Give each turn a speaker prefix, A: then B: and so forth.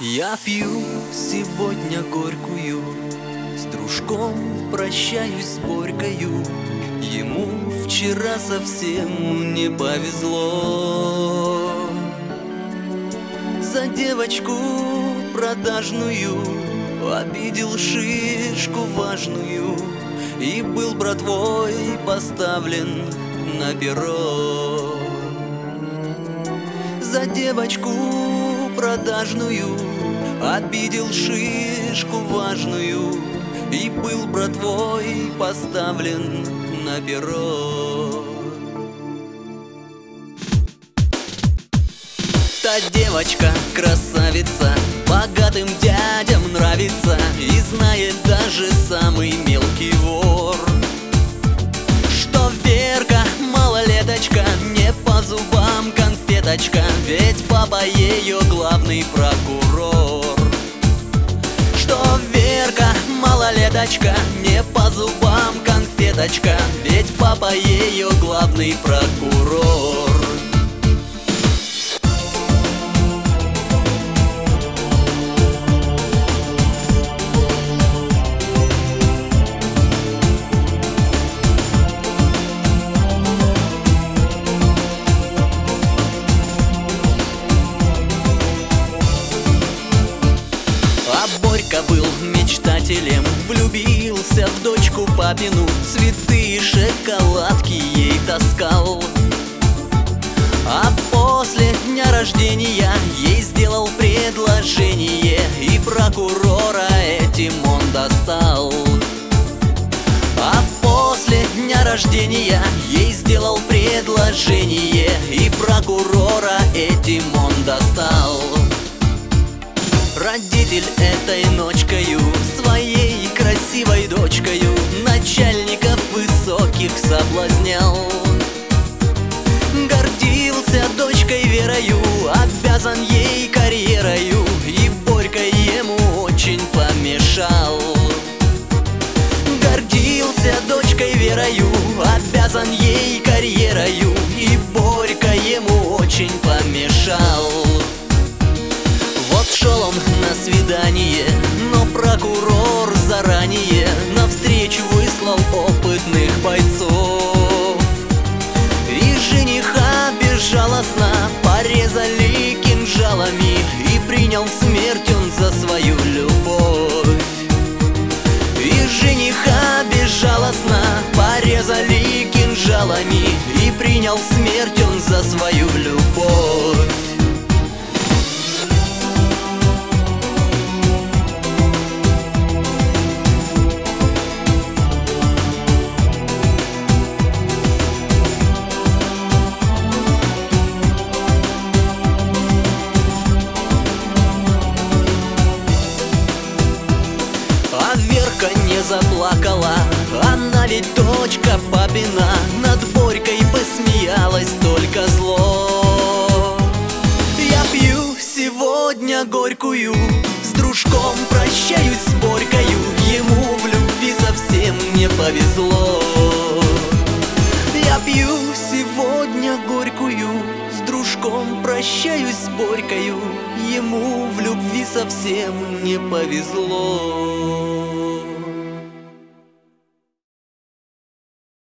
A: Я пью сегодня горькую С дружком прощаюсь с Борькою. Ему вчера совсем не повезло. За девочку продажную Обидел шишку важную И был братвой поставлен на перо. За девочку продажную Обидел шишку важную И был братвой поставлен на перо. Та девочка красавица Богатым дядям нравится И знает даже самый мелкий вор конфеточка Ведь папа ее главный прокурор. Что Верка малолеточка Не по зубам конфеточка Ведь папа ее главный прокурор Был мечтателем Влюбился в дочку папину Цветы и шоколадки ей таскал. А после дня рождения Ей сделал предложение И прокурора этим он достал. А после дня рождения Ей сделал предложение Родитель этой ночкою Своей красивой дочкою Начальников высоких соблазнял. Гордился дочкой Верою Обязан ей карьерою И Борька ему очень помешал. Гордился дочкой Верою Обязан ей карьерою свидание, но прокурор заранее Навстречу выслал опытных бойцов. И жениха безжалостно порезали кинжалами И принял смерть он за свою любовь. И жениха безжалостно порезали кинжалами И принял смерть он за свою любовь А Верка не заплакала. Она ведь дочка папина Над Борькой посмеялась только зло. Я пью сегодня горькую С дружком прощаюсь с Борькою. Ему в любви совсем не повезло прощаюсь с Борькою. Ему в любви совсем не повезло